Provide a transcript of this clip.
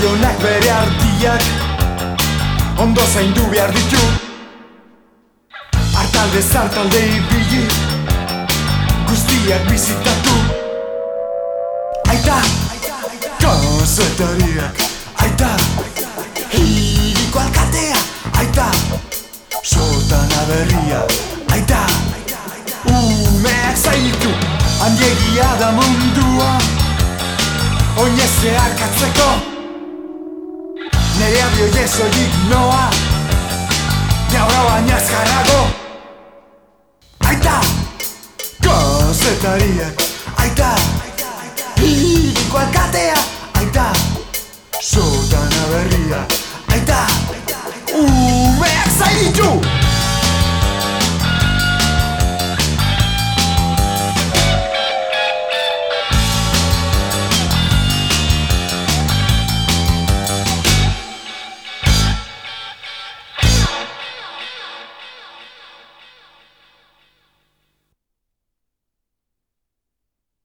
begiak Ondo zaindu behar ditu. Artalde zartalde ibili Guztiak bizitatu. Aita Kazetariak Aita Hiriko alkatea Aita Sotana berria Aita Umeak zainitu Handiegia da mundua. Oinez zeharkatzeko Nere abio jesoik noa. Jaura baina azkarrago Aita! Kazetariak Aita! Hiriko alkatea Aita! Sotana berria Aita! Umeak zainitu